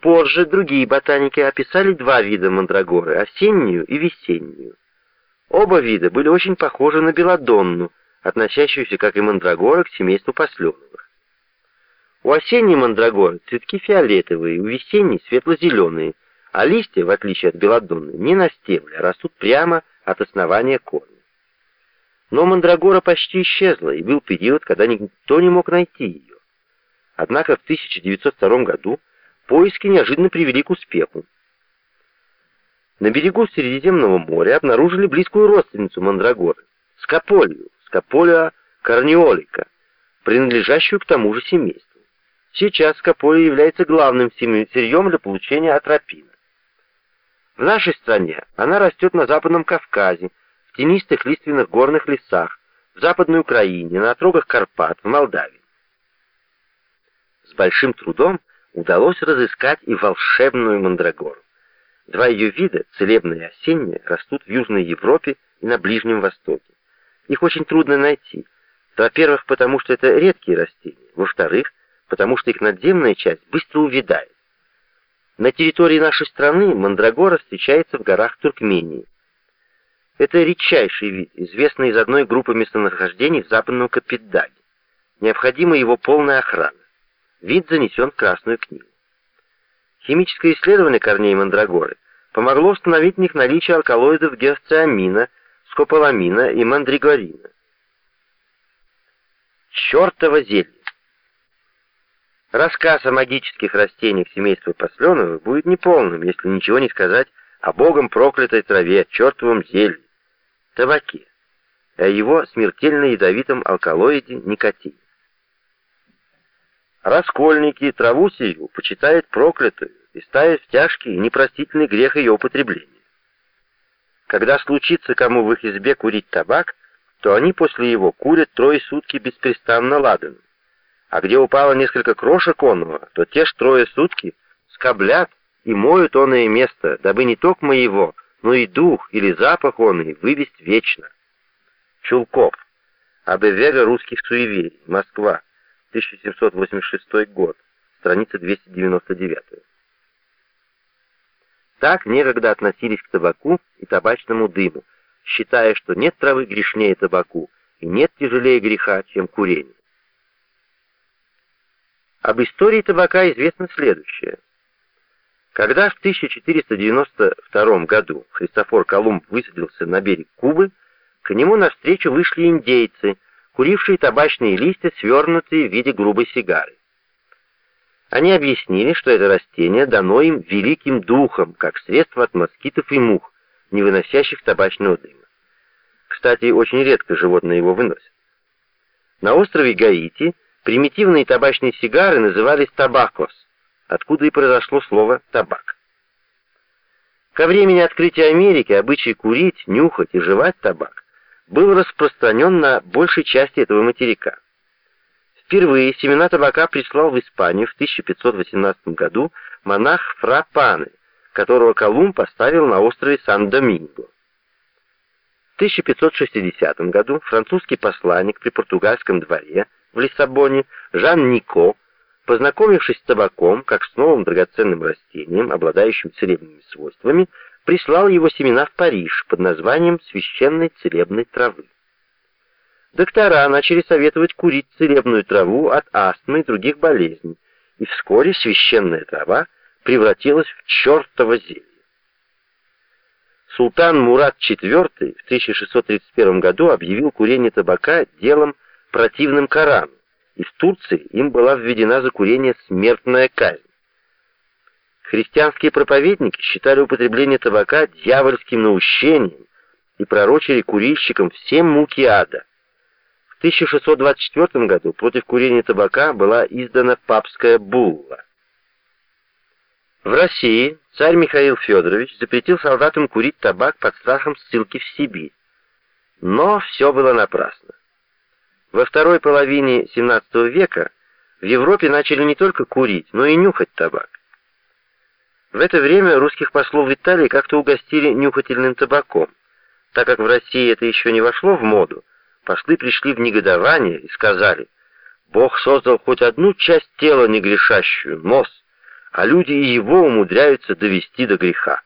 Позже другие ботаники описали два вида мандрагоры – осеннюю и весеннюю. Оба вида были очень похожи на белодонну, относящуюся, как и мандрагора, к семейству посленовых. У осенней мандрагоры цветки фиолетовые, у весенней светло-зеленые, а листья, в отличие от белодонны, не на стебле, а растут прямо от основания корня. Но мандрагора почти исчезла, и был период, когда никто не мог найти ее. Однако в 1902 году поиски неожиданно привели к успеху. На берегу Средиземного моря обнаружили близкую родственницу мандрагоры — скополию, скополия корниолика, принадлежащую к тому же семейству. Сейчас скополия является главным сырьем для получения атропина. В нашей стране она растет на Западном Кавказе, в тенистых лиственных горных лесах, в Западной Украине, на отрогах Карпат, в Молдавии. С большим трудом удалось разыскать и волшебную мандрагору. Два ее вида, целебная и осенняя, растут в Южной Европе и на Ближнем Востоке. Их очень трудно найти. Во-первых, потому что это редкие растения. Во-вторых, потому что их надземная часть быстро увядает. На территории нашей страны мандрагора встречается в горах Туркмении. Это редчайший вид, известный из одной группы местонахождений в западном Капитдаге. Необходима его полная охрана. Вид занесен в Красную книгу. Химическое исследование корней мандрагоры помогло установить в них наличие алкалоидов геосциамина, скополамина и мандригорина. Чёртово зелье! Рассказ о магических растениях семейства посленовых будет неполным, если ничего не сказать о богом проклятой траве, чертовом зелье, табаке, о его смертельно ядовитом алкалоиде никотине. Раскольники траву сию почитают проклятую и ставят в тяжкий и непростительный грех ее употребления. Когда случится кому в их избе курить табак, то они после его курят трое сутки беспрестанно ладаном а где упало несколько крошек онного, то те ж трое сутки скоблят и моют оное место, дабы не только моего, но и дух или запах он и вывести вечно. Чулков. Абевега русских суеверий. Москва. 1786 год. Страница 299. Так некогда относились к табаку и табачному дыму, считая, что нет травы грешнее табаку и нет тяжелее греха, чем курение. Об истории табака известно следующее. Когда в 1492 году Христофор Колумб высадился на берег Кубы, к нему навстречу вышли индейцы, курившие табачные листья, свернутые в виде грубой сигары. Они объяснили, что это растение дано им великим духом, как средство от москитов и мух, не выносящих табачного дыма. Кстати, очень редко животные его выносят. На острове Гаити Примитивные табачные сигары назывались табакос, откуда и произошло слово «табак». Ко времени открытия Америки обычай курить, нюхать и жевать табак был распространен на большей части этого материка. Впервые семена табака прислал в Испанию в 1518 году монах Фра Паны, которого Колумб поставил на острове Сан-Доминго. В 1560 году французский посланник при португальском дворе в Лиссабоне Жан Нико, познакомившись с табаком, как с новым драгоценным растением, обладающим целебными свойствами, прислал его семена в Париж под названием священной целебной травы. Доктора начали советовать курить целебную траву от астмы и других болезней, и вскоре священная трава превратилась в чертово зелье. Султан Мурат IV в 1631 году объявил курение табака делом противным Корану, и в Турции им была введена за курение смертная казнь. Христианские проповедники считали употребление табака дьявольским наущением и пророчили курильщикам все муки ада. В 1624 году против курения табака была издана папская булла. В России царь Михаил Федорович запретил солдатам курить табак под страхом ссылки в Сибирь. Но все было напрасно. Во второй половине XVII века в Европе начали не только курить, но и нюхать табак. В это время русских послов в Италии как-то угостили нюхательным табаком. Так как в России это еще не вошло в моду, послы пришли в негодование и сказали, «Бог создал хоть одну часть тела негрешащую, нос, а люди и его умудряются довести до греха.